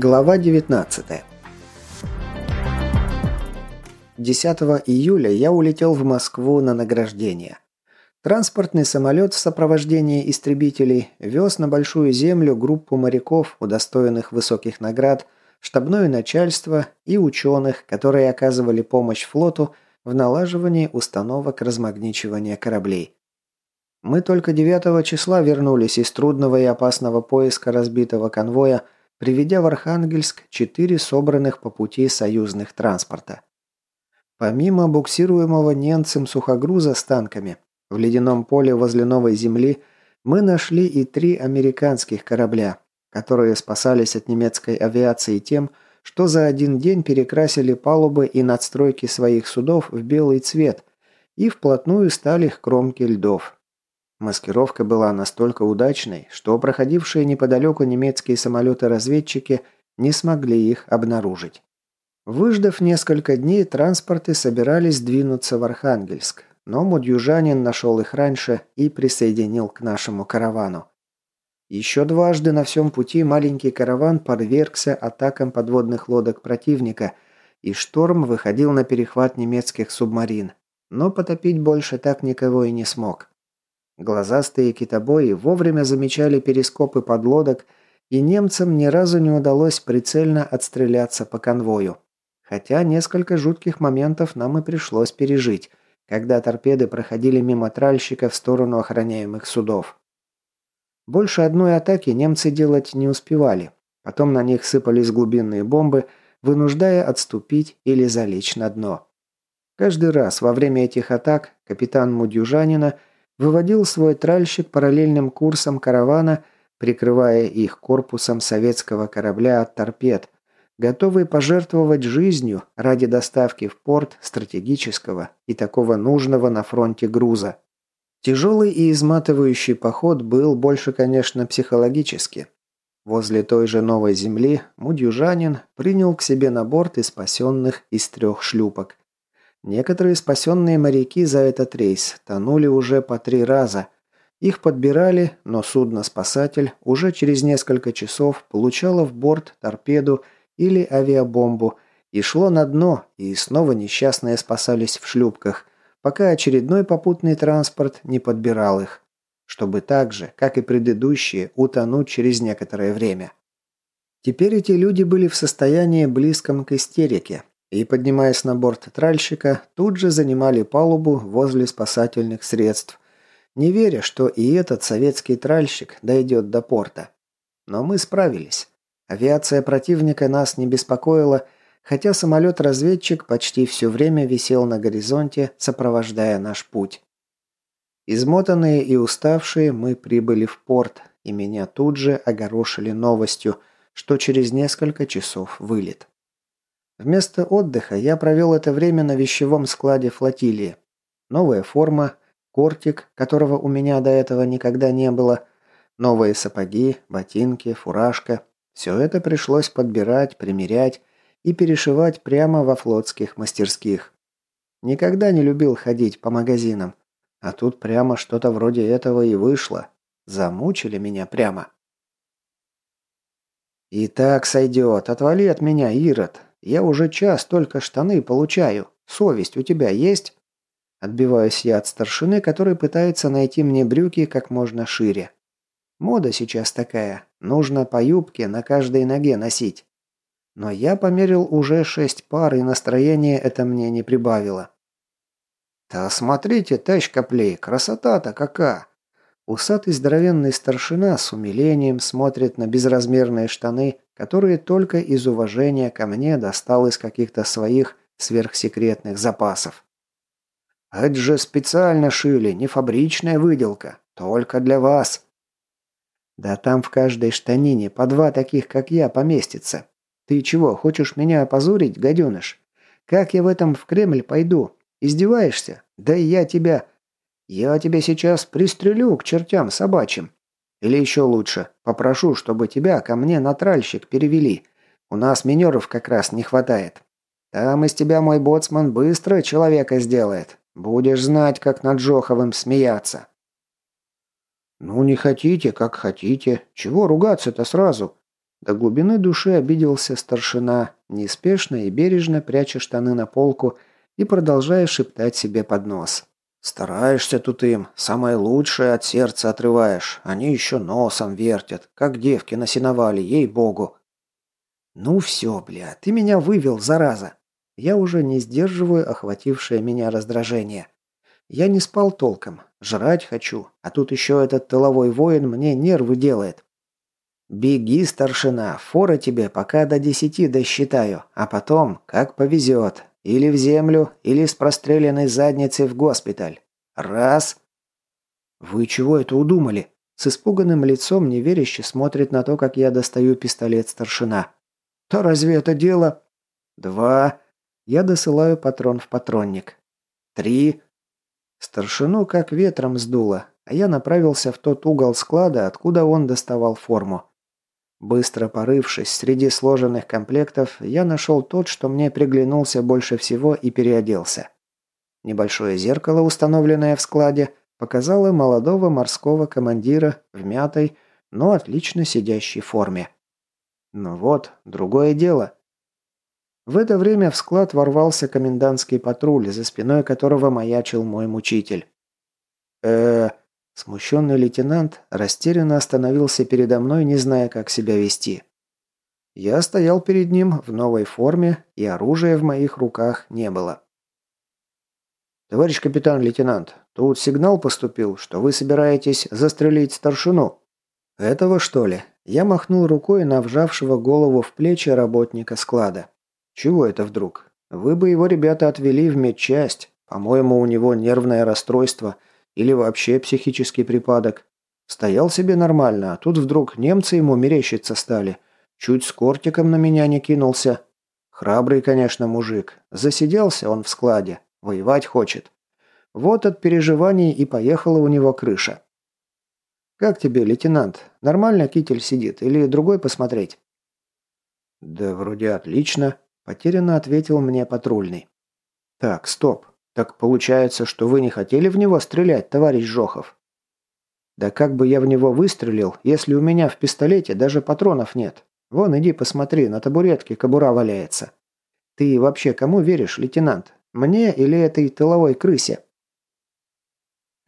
Глава 19 10 июля я улетел в Москву на награждение. Транспортный самолет в сопровождении истребителей вез на Большую Землю группу моряков, удостоенных высоких наград, штабное начальство и ученых, которые оказывали помощь флоту в налаживании установок размагничивания кораблей. Мы только 9 числа вернулись из трудного и опасного поиска разбитого конвоя, приведя в Архангельск четыре собранных по пути союзных транспорта. Помимо буксируемого немцем сухогруза с танками, в ледяном поле возле Новой Земли мы нашли и три американских корабля, которые спасались от немецкой авиации тем, что за один день перекрасили палубы и надстройки своих судов в белый цвет и вплотную стали к кромке льдов. Маскировка была настолько удачной, что проходившие неподалеку немецкие самолеты-разведчики не смогли их обнаружить. Выждав несколько дней, транспорты собирались двинуться в Архангельск, но мудюжанин нашел их раньше и присоединил к нашему каравану. Еще дважды на всем пути маленький караван подвергся атакам подводных лодок противника, и шторм выходил на перехват немецких субмарин, но потопить больше так никого и не смог. Глазастые китобои вовремя замечали перископы подлодок, и немцам ни разу не удалось прицельно отстреляться по конвою. Хотя несколько жутких моментов нам и пришлось пережить, когда торпеды проходили мимо тральщика в сторону охраняемых судов. Больше одной атаки немцы делать не успевали. Потом на них сыпались глубинные бомбы, вынуждая отступить или залечь на дно. Каждый раз во время этих атак капитан Мудюжанина – выводил свой тральщик параллельным курсом каравана, прикрывая их корпусом советского корабля от торпед, готовый пожертвовать жизнью ради доставки в порт стратегического и такого нужного на фронте груза. Тяжелый и изматывающий поход был больше, конечно, психологически. Возле той же новой земли Мудюжанин принял к себе на борт и спасенных из трех шлюпок. Некоторые спасенные моряки за этот рейс тонули уже по три раза. Их подбирали, но судно-спасатель уже через несколько часов получало в борт торпеду или авиабомбу и шло на дно, и снова несчастные спасались в шлюпках, пока очередной попутный транспорт не подбирал их, чтобы так же, как и предыдущие, утонуть через некоторое время. Теперь эти люди были в состоянии близком к истерике, и, поднимаясь на борт тральщика, тут же занимали палубу возле спасательных средств, не веря, что и этот советский тральщик дойдет до порта. Но мы справились. Авиация противника нас не беспокоила, хотя самолет-разведчик почти все время висел на горизонте, сопровождая наш путь. Измотанные и уставшие, мы прибыли в порт, и меня тут же огорошили новостью, что через несколько часов вылет. Вместо отдыха я провел это время на вещевом складе флотилии. Новая форма, кортик, которого у меня до этого никогда не было, новые сапоги, ботинки, фуражка. Все это пришлось подбирать, примерять и перешивать прямо во флотских мастерских. Никогда не любил ходить по магазинам. А тут прямо что-то вроде этого и вышло. Замучили меня прямо. «И так сойдет. Отвали от меня, Ирод. Я уже час только штаны получаю. Совесть у тебя есть?» Отбиваюсь я от старшины, который пытается найти мне брюки как можно шире. Мода сейчас такая. Нужно по юбке на каждой ноге носить. Но я померил уже шесть пар, и настроение это мне не прибавило. «Да смотрите, тащ коплей, красота-то какая!» Усатый здоровенный старшина с умилением смотрит на безразмерные штаны, которые только из уважения ко мне достал из каких-то своих сверхсекретных запасов. «Это же специально шили, не фабричная выделка, только для вас». «Да там в каждой штанине по два таких, как я, поместится. Ты чего, хочешь меня опозорить, гаденыш? Как я в этом в Кремль пойду? Издеваешься? Да и я тебя...» Я тебя сейчас пристрелю к чертям собачьим. Или еще лучше, попрошу, чтобы тебя ко мне на тральщик перевели. У нас минеров как раз не хватает. Там из тебя мой боцман быстро человека сделает. Будешь знать, как над Жоховым смеяться». «Ну, не хотите, как хотите. Чего ругаться-то сразу? До глубины души обиделся старшина, неспешно и бережно пряча штаны на полку и продолжая шептать себе под нос. «Стараешься тут им, самое лучшее от сердца отрываешь, они еще носом вертят, как девки на сеновале, ей-богу». «Ну все, бля, ты меня вывел, зараза!» Я уже не сдерживаю охватившее меня раздражение. Я не спал толком, жрать хочу, а тут еще этот тыловой воин мне нервы делает. «Беги, старшина, фора тебе, пока до десяти досчитаю, а потом, как повезет, или в землю, или с простреленной задницей в госпиталь. Раз!» «Вы чего это удумали?» С испуганным лицом неверяще смотрит на то, как я достаю пистолет старшина. «То разве это дело?» «Два!» Я досылаю патрон в патронник. «Три!» Старшину как ветром сдуло, а я направился в тот угол склада, откуда он доставал форму. Быстро порывшись среди сложенных комплектов, я нашел тот, что мне приглянулся больше всего и переоделся. Небольшое зеркало, установленное в складе, показало молодого морского командира в мятой, но отлично сидящей форме. Но вот, другое дело. В это время в склад ворвался комендантский патруль, за спиной которого маячил мой мучитель. э Смущенный лейтенант растерянно остановился передо мной, не зная, как себя вести. Я стоял перед ним в новой форме, и оружия в моих руках не было. «Товарищ капитан-лейтенант, тут сигнал поступил, что вы собираетесь застрелить старшину». «Этого, что ли?» Я махнул рукой на вжавшего голову в плечи работника склада. «Чего это вдруг? Вы бы его, ребята, отвели в медчасть. По-моему, у него нервное расстройство – или вообще психический припадок. Стоял себе нормально, а тут вдруг немцы ему мерещиться стали. Чуть с кортиком на меня не кинулся. Храбрый, конечно, мужик. Засиделся он в складе. Воевать хочет. Вот от переживаний и поехала у него крыша. «Как тебе, лейтенант? Нормально китель сидит? Или другой посмотреть?» «Да вроде отлично», – потерянно ответил мне патрульный. «Так, стоп. «Так получается, что вы не хотели в него стрелять, товарищ Жохов?» «Да как бы я в него выстрелил, если у меня в пистолете даже патронов нет? Вон, иди посмотри, на табуретке кобура валяется. Ты вообще кому веришь, лейтенант? Мне или этой тыловой крысе?»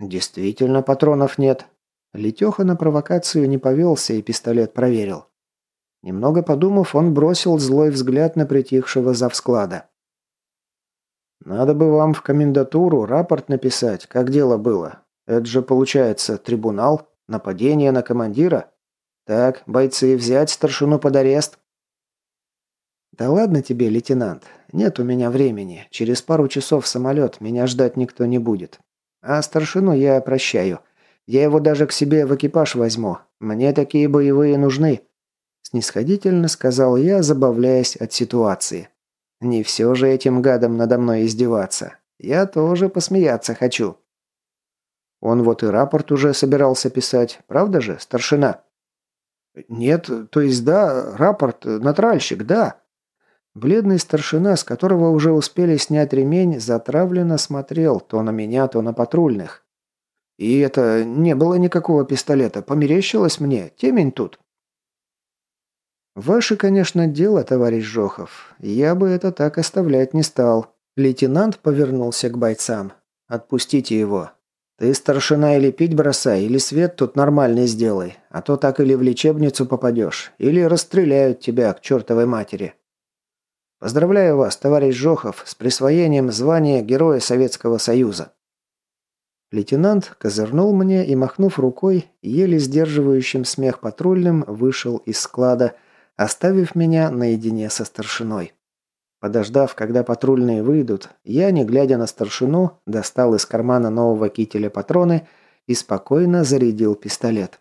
«Действительно, патронов нет». Летеха на провокацию не повелся и пистолет проверил. Немного подумав, он бросил злой взгляд на притихшего завсклада. Надо бы вам в комендатуру рапорт написать, как дело было. Это же получается трибунал, нападение на командира. Так, бойцы, взять старшину под арест. Да ладно тебе, лейтенант. Нет у меня времени. Через пару часов самолет, меня ждать никто не будет. А старшину я прощаю. Я его даже к себе в экипаж возьму. Мне такие боевые нужны. Снисходительно сказал я, забавляясь от ситуации. Не все же этим гадом надо мной издеваться. Я тоже посмеяться хочу. Он вот и рапорт уже собирался писать, правда же, старшина? Нет, то есть да, рапорт, натральщик, да. Бледный старшина, с которого уже успели снять ремень, затравленно смотрел то на меня, то на патрульных. И это не было никакого пистолета, померещилось мне, темень тут. «Ваше, конечно, дело, товарищ Жохов. Я бы это так оставлять не стал». Лейтенант повернулся к бойцам. «Отпустите его. Ты старшина или пить бросай, или свет тут нормальный сделай, а то так или в лечебницу попадешь, или расстреляют тебя к чертовой матери». «Поздравляю вас, товарищ Жохов, с присвоением звания Героя Советского Союза». Лейтенант козырнул мне и, махнув рукой, еле сдерживающим смех патрульным, вышел из склада, оставив меня наедине со старшиной. Подождав, когда патрульные выйдут, я, не глядя на старшину, достал из кармана нового кителя патроны и спокойно зарядил пистолет.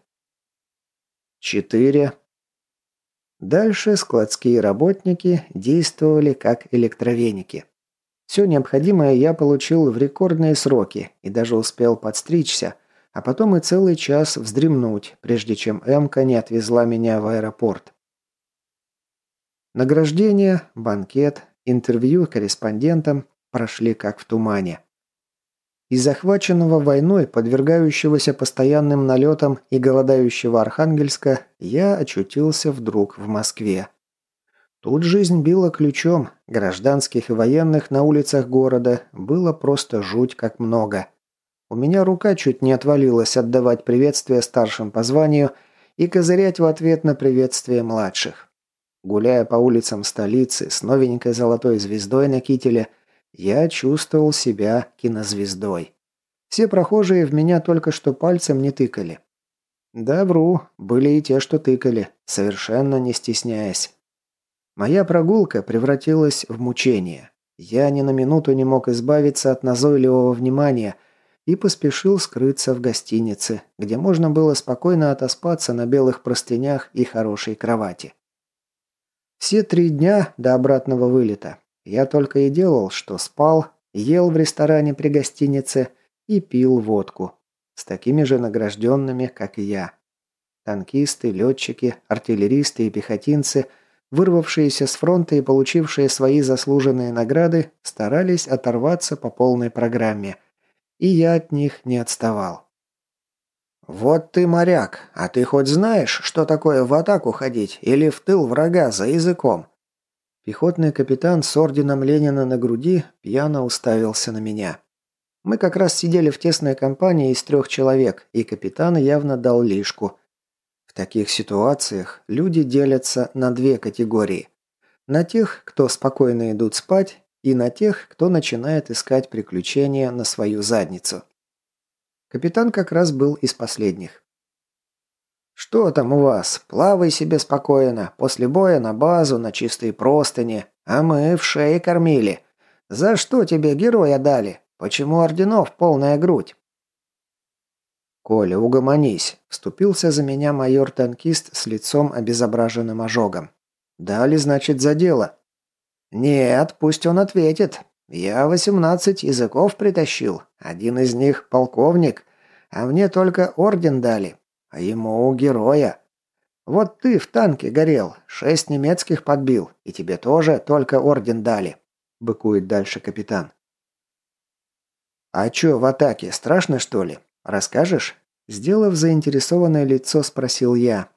Четыре. Дальше складские работники действовали как электровеники. Все необходимое я получил в рекордные сроки и даже успел подстричься, а потом и целый час вздремнуть, прежде чем Эмка не отвезла меня в аэропорт. Награждение, банкет, интервью корреспондентам прошли как в тумане. Из захваченного войной, подвергающегося постоянным налетам и голодающего Архангельска, я очутился вдруг в Москве. Тут жизнь била ключом, гражданских и военных на улицах города было просто жуть как много. У меня рука чуть не отвалилась отдавать приветствие старшим по званию и козырять в ответ на приветствие младших. Гуляя по улицам столицы с новенькой золотой звездой на кителе – я чувствовал себя кинозвездой. Все прохожие в меня только что пальцем не тыкали. Да, вру, были и те, что тыкали, совершенно не стесняясь. Моя прогулка превратилась в мучение. Я ни на минуту не мог избавиться от назойливого внимания и поспешил скрыться в гостинице, где можно было спокойно отоспаться на белых простынях и хорошей кровати. Все три дня до обратного вылета я только и делал, что спал, ел в ресторане при гостинице и пил водку. С такими же награжденными, как и я. Танкисты, летчики, артиллеристы и пехотинцы, вырвавшиеся с фронта и получившие свои заслуженные награды, старались оторваться по полной программе. И я от них не отставал. «Вот ты моряк, а ты хоть знаешь, что такое в атаку ходить или в тыл врага за языком?» Пехотный капитан с орденом Ленина на груди пьяно уставился на меня. Мы как раз сидели в тесной компании из трех человек, и капитан явно дал лишку. В таких ситуациях люди делятся на две категории. На тех, кто спокойно идут спать, и на тех, кто начинает искать приключения на свою задницу. Капитан как раз был из последних. «Что там у вас? Плавай себе спокойно. После боя на базу, на чистые простыни. А мы в шее кормили. За что тебе героя дали? Почему орденов полная грудь?» «Коля, угомонись», – вступился за меня майор-танкист с лицом обезображенным ожогом. «Дали, значит, за дело». «Нет, пусть он ответит. Я восемнадцать языков притащил. Один из них полковник, а мне только орден дали а ему героя. Вот ты в танке горел, шесть немецких подбил, и тебе тоже только орден дали», – быкует дальше капитан. «А чё в атаке, страшно что ли? Расскажешь?» Сделав заинтересованное лицо, спросил я.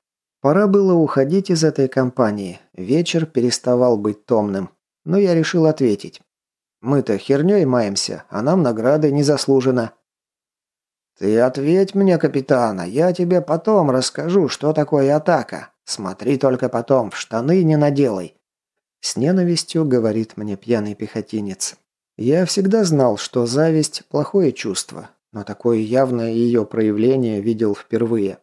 Пора было уходить из этой компании. Вечер переставал быть томным. Но я решил ответить. Мы-то хернёй маемся, а нам награды не заслужено. «Ты ответь мне, капитана, я тебе потом расскажу, что такое атака. Смотри только потом, в штаны не наделай». С ненавистью говорит мне пьяный пехотинец. Я всегда знал, что зависть – плохое чувство, но такое явное ее проявление видел впервые.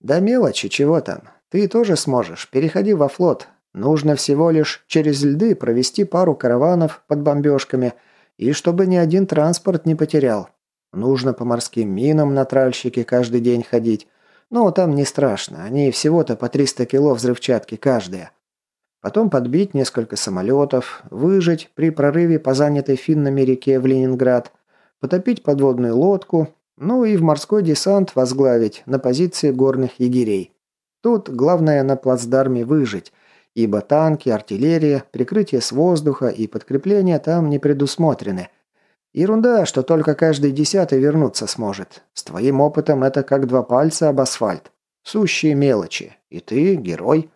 «Да мелочи, чего там. Ты тоже сможешь. Переходи во флот. Нужно всего лишь через льды провести пару караванов под бомбежками, и чтобы ни один транспорт не потерял. Нужно по морским минам на тральщике каждый день ходить. Но там не страшно, они всего-то по 300 кило взрывчатки каждая. Потом подбить несколько самолетов, выжить при прорыве по занятой финнами реке в Ленинград, потопить подводную лодку, ну и в морской десант возглавить на позиции горных егерей. Тут главное на плацдарме выжить, ибо танки, артиллерия, прикрытие с воздуха и подкрепление там не предусмотрены, Ерунда, что только каждый десятый вернуться сможет. С твоим опытом это как два пальца об асфальт. Сущие мелочи. И ты герой.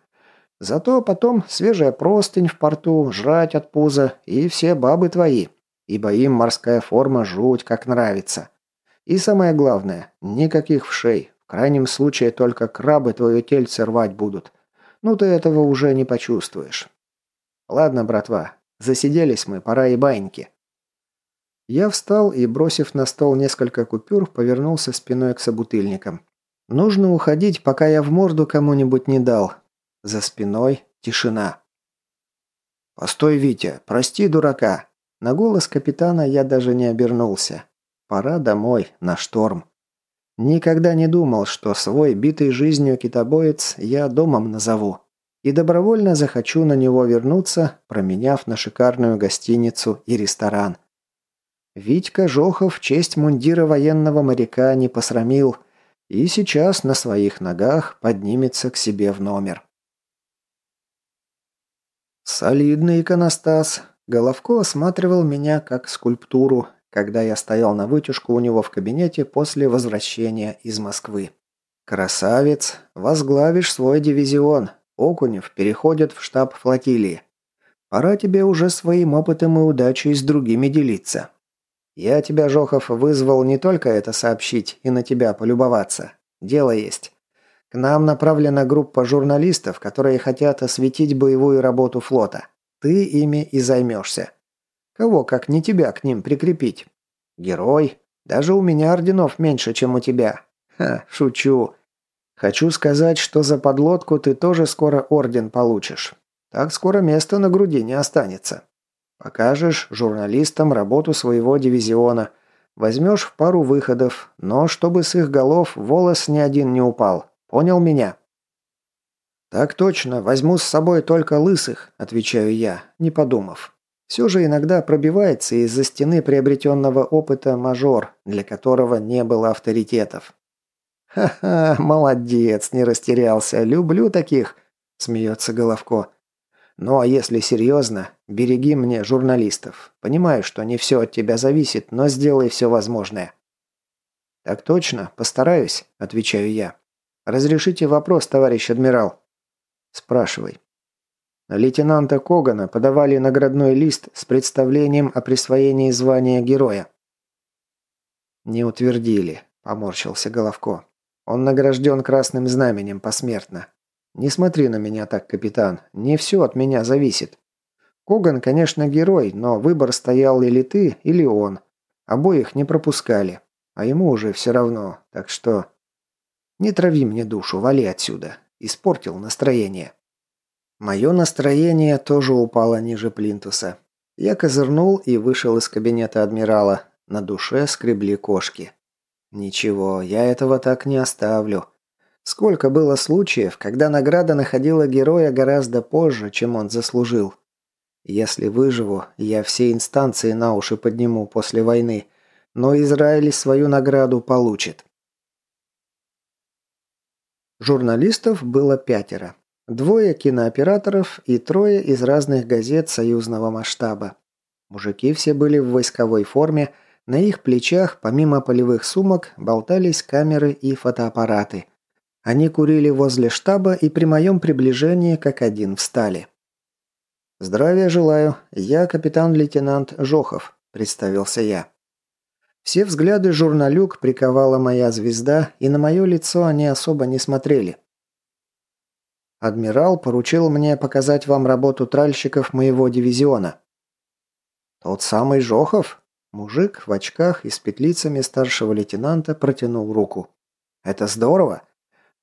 Зато потом свежая простынь в порту, жрать от пуза и все бабы твои. Ибо им морская форма жуть как нравится. И самое главное, никаких вшей. В крайнем случае только крабы твое тельце рвать будут. Ну ты этого уже не почувствуешь. Ладно, братва, засиделись мы, пора и баньки. Я встал и, бросив на стол несколько купюр, повернулся спиной к собутыльникам. Нужно уходить, пока я в морду кому-нибудь не дал. За спиной тишина. «Постой, Витя, прости дурака!» На голос капитана я даже не обернулся. Пора домой, на шторм. Никогда не думал, что свой битый жизнью китобоец я домом назову. И добровольно захочу на него вернуться, променяв на шикарную гостиницу и ресторан. Витька Жохов честь мундира военного моряка не посрамил и сейчас на своих ногах поднимется к себе в номер. Солидный иконостас. Головко осматривал меня как скульптуру когда я стоял на вытяжку у него в кабинете после возвращения из Москвы. «Красавец! Возглавишь свой дивизион. Окунев переходит в штаб флотилии. Пора тебе уже своим опытом и удачей с другими делиться. Я тебя, Жохов, вызвал не только это сообщить и на тебя полюбоваться. Дело есть. К нам направлена группа журналистов, которые хотят осветить боевую работу флота. Ты ими и займешься. Кого, как не тебя, к ним прикрепить? Герой. Даже у меня орденов меньше, чем у тебя. Ха, шучу. Хочу сказать, что за подлодку ты тоже скоро орден получишь. Так скоро места на груди не останется. Покажешь журналистам работу своего дивизиона. Возьмешь в пару выходов, но чтобы с их голов волос ни один не упал. Понял меня?» «Так точно, возьму с собой только лысых», – отвечаю я, не подумав. Все же иногда пробивается из-за стены приобретенного опыта мажор, для которого не было авторитетов. «Ха-ха, молодец, не растерялся, люблю таких», – смеется Головко. Ну а если серьезно, береги мне журналистов. Понимаю, что не все от тебя зависит, но сделай все возможное». «Так точно, постараюсь», – отвечаю я. «Разрешите вопрос, товарищ адмирал?» «Спрашивай». Лейтенанта Когана подавали наградной лист с представлением о присвоении звания героя. «Не утвердили», – поморщился Головко. «Он награжден красным знаменем посмертно. Не смотри на меня так, капитан. Не все от меня зависит. Коган, конечно, герой, но выбор стоял или ты, или он. Обоих не пропускали. А ему уже все равно. Так что... Не трави мне душу, вали отсюда. Испортил настроение. Мое настроение тоже упало ниже плинтуса. Я козырнул и вышел из кабинета адмирала. На душе скребли кошки. Ничего, я этого так не оставлю. Сколько было случаев, когда награда находила героя гораздо позже, чем он заслужил. Если выживу, я все инстанции на уши подниму после войны, но Израиль свою награду получит. Журналистов было пятеро. Двое кинооператоров и трое из разных газет союзного масштаба. Мужики все были в войсковой форме, на их плечах, помимо полевых сумок, болтались камеры и фотоаппараты. Они курили возле штаба и при моем приближении как один встали. «Здравия желаю. Я капитан-лейтенант Жохов», – представился я. Все взгляды журналюк приковала моя звезда, и на мое лицо они особо не смотрели. Адмирал поручил мне показать вам работу тральщиков моего дивизиона. Тот самый Жохов? Мужик в очках и с петлицами старшего лейтенанта протянул руку. Это здорово.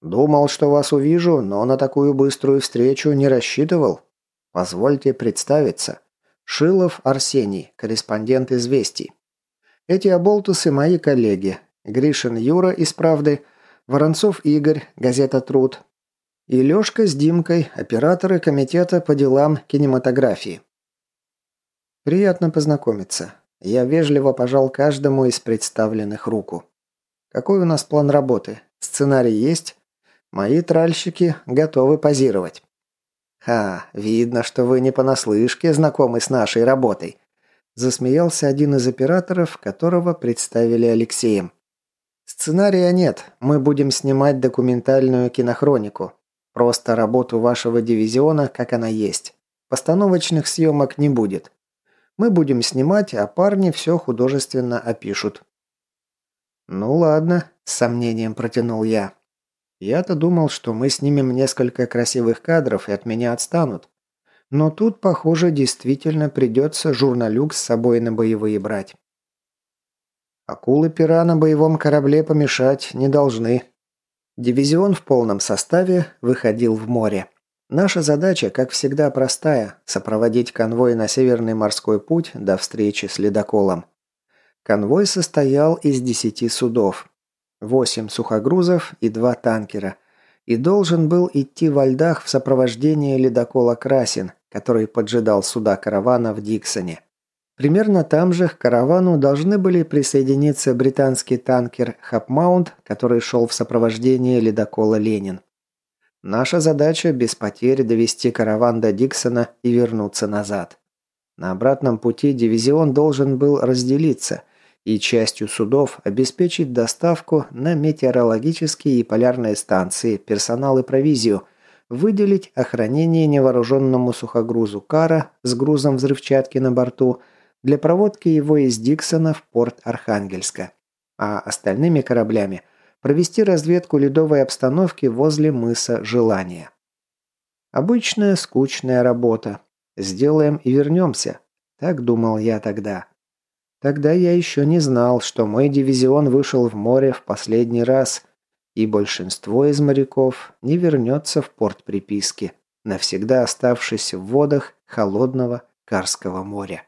Думал, что вас увижу, но на такую быструю встречу не рассчитывал. Позвольте представиться. Шилов Арсений, корреспондент «Известий». Эти оболтусы мои коллеги. Гришин Юра из «Правды», Воронцов Игорь, газета «Труд». И Лёшка с Димкой, операторы комитета по делам кинематографии. Приятно познакомиться. Я вежливо пожал каждому из представленных руку. Какой у нас план работы? Сценарий есть? Мои тральщики готовы позировать. «Ха, видно, что вы не понаслышке знакомы с нашей работой», засмеялся один из операторов, которого представили Алексеем. «Сценария нет, мы будем снимать документальную кинохронику. Просто работу вашего дивизиона, как она есть. Постановочных съемок не будет. Мы будем снимать, а парни все художественно опишут». «Ну ладно», – с сомнением протянул я. Я-то думал, что мы снимем несколько красивых кадров и от меня отстанут. Но тут, похоже, действительно придется журналюк с собой на боевые брать. Акулы-пера на боевом корабле помешать не должны. Дивизион в полном составе выходил в море. Наша задача, как всегда, простая – сопроводить конвой на Северный морской путь до встречи с ледоколом. Конвой состоял из десяти судов. Восемь сухогрузов и два танкера. И должен был идти во льдах в сопровождении ледокола «Красин», который поджидал суда каравана в Диксоне. Примерно там же к каравану должны были присоединиться британский танкер «Хапмаунт», который шел в сопровождении ледокола «Ленин». Наша задача – без потерь довести караван до Диксона и вернуться назад. На обратном пути дивизион должен был разделиться – и частью судов обеспечить доставку на метеорологические и полярные станции, персонал и провизию, выделить охранение невооруженному сухогрузу Кара с грузом взрывчатки на борту для проводки его из Диксона в порт Архангельска, а остальными кораблями провести разведку ледовой обстановки возле мыса Желания. Обычная скучная работа. Сделаем и вернемся. Так думал я тогда. Тогда я еще не знал, что мой дивизион вышел в море в последний раз, и большинство из моряков не вернется в порт приписки, навсегда оставшись в водах холодного Карского моря.